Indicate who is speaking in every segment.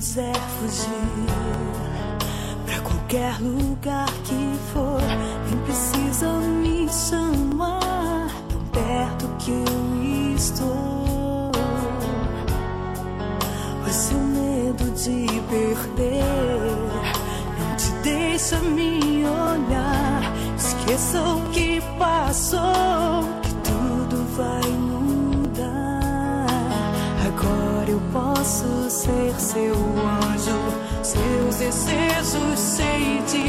Speaker 1: quiser fugir pra qualquer lugar que for, nem precisa me chamar tão perto que eu estou. O seu medo de perder não te deixa me olhar. Esqueça o que passou, posso ser seu anjo, seus desejos sei de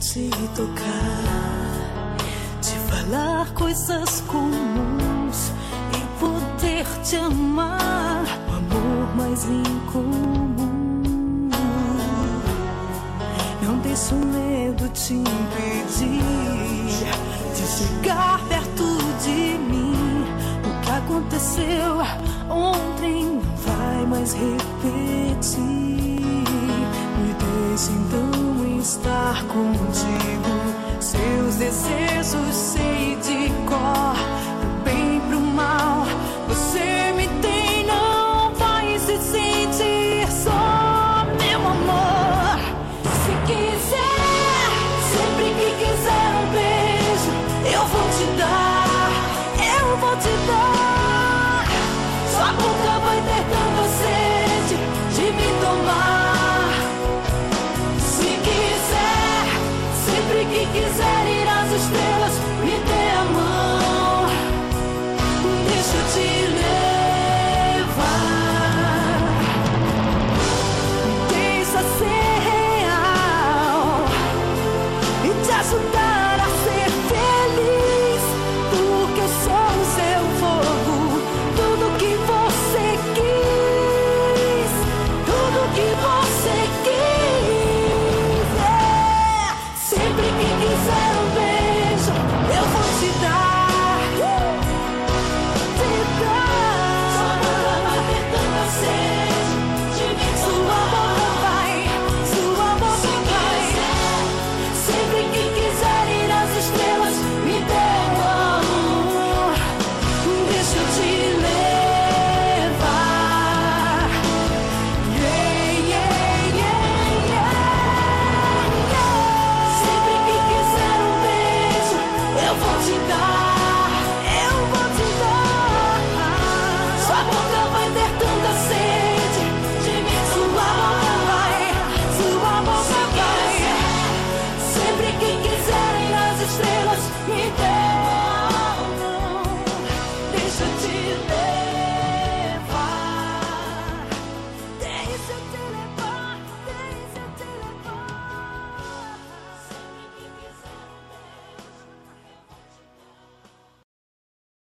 Speaker 1: te tocar, te falar coisas comuns e poder te amar, o amor mais incomum. Não deixe o medo te impedir de chegar perto de mim. O que aconteceu ontem não vai mais repetir. Me deixe então estar contigo. Seus desejos sei